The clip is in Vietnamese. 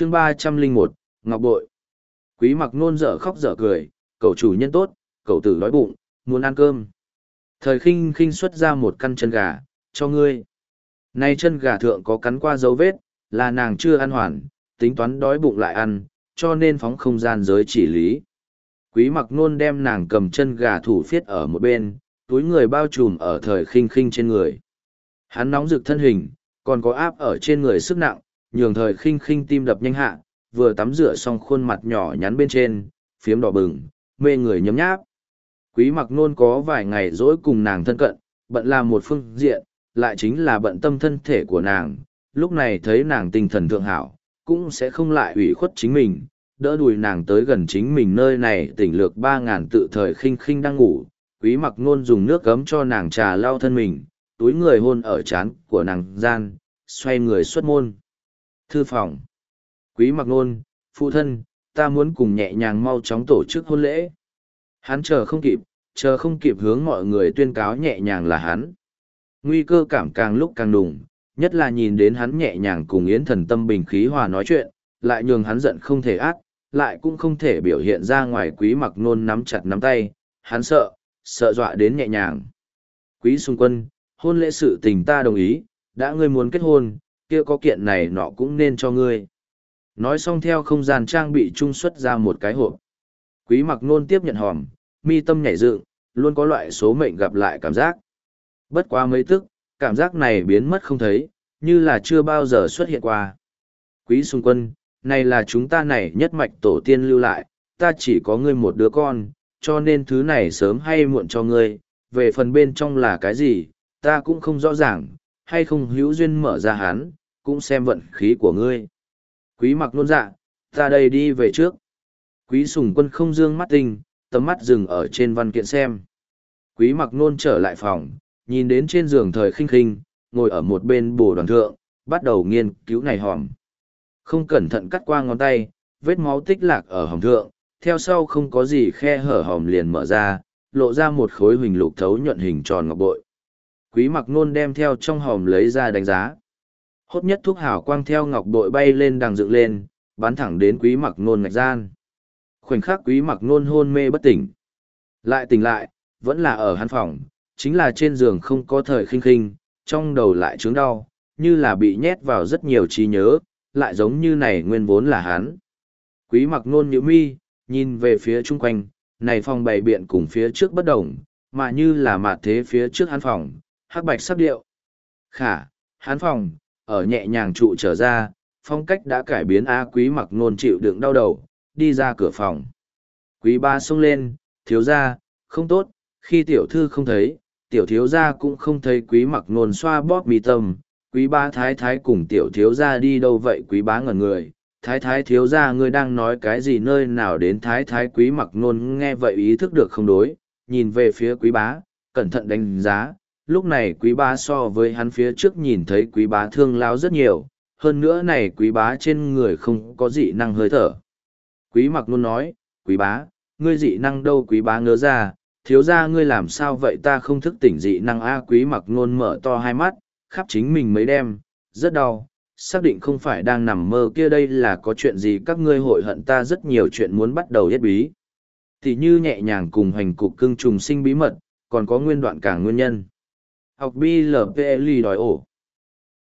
chương ba trăm linh một, ngọc bội. Quý mặc nôn dở khóc dở cười cậu chủ nhân tốt cậu tử đói bụng, muốn ăn cơm. Thời khinh khinh xuất ra một căn chân gà, cho ngươi. Nay chân gà thượng có cắn qua dấu vết, là nàng chưa ăn hoàn, tính toán đói bụng lại ăn, cho nên phóng không gian giới chỉ lý. Quý mặc nôn đem nàng cầm chân gà thủ phiết ở một bên, túi người bao trùm ở thời khinh khinh trên người. Hắn nóng rực thân hình, còn có áp ở trên người sức nặng nhường thời khinh khinh tim đập nhanh hạ, vừa tắm rửa xong khuôn mặt nhỏ nhắn bên trên, phiếm đỏ bừng, mê người nhấm nháp. Quý mặc nôn có vài ngày dỗi cùng nàng thân cận, bận làm một phương diện, lại chính là bận tâm thân thể của nàng. Lúc này thấy nàng tinh thần thượng hảo, cũng sẽ không lại ủy khuất chính mình, đỡ đùi nàng tới gần chính mình nơi này tỉnh lược ba ngàn tự thời khinh khinh đang ngủ. Quý mặc nôn dùng nước cấm cho nàng trà lau thân mình, túi người hôn ở chán của nàng gian, xoay người xuất môn thư phòng. Quý mặc nôn phụ thân, ta muốn cùng nhẹ nhàng mau chóng tổ chức hôn lễ. Hắn chờ không kịp, chờ không kịp hướng mọi người tuyên cáo nhẹ nhàng là hắn. Nguy cơ cảm càng lúc càng đùng, nhất là nhìn đến hắn nhẹ nhàng cùng yến thần tâm bình khí hòa nói chuyện, lại nhường hắn giận không thể ác, lại cũng không thể biểu hiện ra ngoài quý mặc nôn nắm chặt nắm tay. Hắn sợ sợ dọa đến nhẹ nhàng. Quý xung quân, hôn lễ sự tình ta đồng ý, đã ngươi muốn kết hôn kia có kiện này nọ cũng nên cho ngươi. Nói xong theo không gian trang bị trung xuất ra một cái hộp. Quý mặc nôn tiếp nhận hòm, mi tâm nhảy dựng, luôn có loại số mệnh gặp lại cảm giác. Bất quá mấy tức, cảm giác này biến mất không thấy, như là chưa bao giờ xuất hiện qua. Quý xung quân, này là chúng ta này nhất mạch tổ tiên lưu lại, ta chỉ có ngươi một đứa con, cho nên thứ này sớm hay muộn cho ngươi, về phần bên trong là cái gì, ta cũng không rõ ràng, hay không hữu duyên mở ra hắn cũng xem vận khí của ngươi. Quý mặc nôn dạ ta đây đi về trước. Quý sùng quân không dương mắt tinh, tầm mắt dừng ở trên văn kiện xem. Quý mặc nôn trở lại phòng, nhìn đến trên giường thời khinh khinh, ngồi ở một bên bồ đoàn thượng, bắt đầu nghiên cứu này hòm. Không cẩn thận cắt qua ngón tay, vết máu tích lạc ở hòm thượng, theo sau không có gì khe hở hòm liền mở ra, lộ ra một khối huỳnh lục thấu nhuận hình tròn ngọc bội. Quý mặc nôn đem theo trong hòm lấy ra đánh giá hốt nhất thuốc hảo quang theo ngọc bội bay lên đằng dựng lên, bắn thẳng đến quý mặc nôn ngạch gian. Khoảnh khắc quý mặc nôn hôn mê bất tỉnh. Lại tỉnh lại, vẫn là ở hắn phòng, chính là trên giường không có thời khinh khinh, trong đầu lại trướng đau, như là bị nhét vào rất nhiều trí nhớ, lại giống như này nguyên vốn là hắn. Quý mặc nôn nhữ mi, nhìn về phía chung quanh, này phòng bày biện cùng phía trước bất đồng, mà như là mạt thế phía trước hắn phòng, hắc bạch sắp điệu. Khả, hắn phòng ở nhẹ nhàng trụ trở ra, phong cách đã cải biến A quý mặc nôn chịu đựng đau đầu, đi ra cửa phòng. Quý ba xông lên, thiếu ra, không tốt, khi tiểu thư không thấy, tiểu thiếu gia cũng không thấy quý mặc nôn xoa bóp mi tâm, quý ba thái thái cùng tiểu thiếu gia đi đâu vậy quý bá ngẩn người. Thái thái thiếu gia ngươi đang nói cái gì nơi nào đến thái thái quý mặc nôn nghe vậy ý thức được không đối, nhìn về phía quý bá, cẩn thận đánh giá, lúc này quý bá so với hắn phía trước nhìn thấy quý bá thương lao rất nhiều, hơn nữa này quý bá trên người không có dị năng hơi thở. Quý mặc luôn nói, quý bá, ngươi dị năng đâu quý bá ngớ ra, thiếu ra ngươi làm sao vậy ta không thức tỉnh dị năng a quý mặc nôn mở to hai mắt, khắp chính mình mấy đêm, rất đau, xác định không phải đang nằm mơ kia đây là có chuyện gì các ngươi hội hận ta rất nhiều chuyện muốn bắt đầu yết bí. Thì như nhẹ nhàng cùng hành cục cưng trùng sinh bí mật, còn có nguyên đoạn cả nguyên nhân học blpli đòi ổ.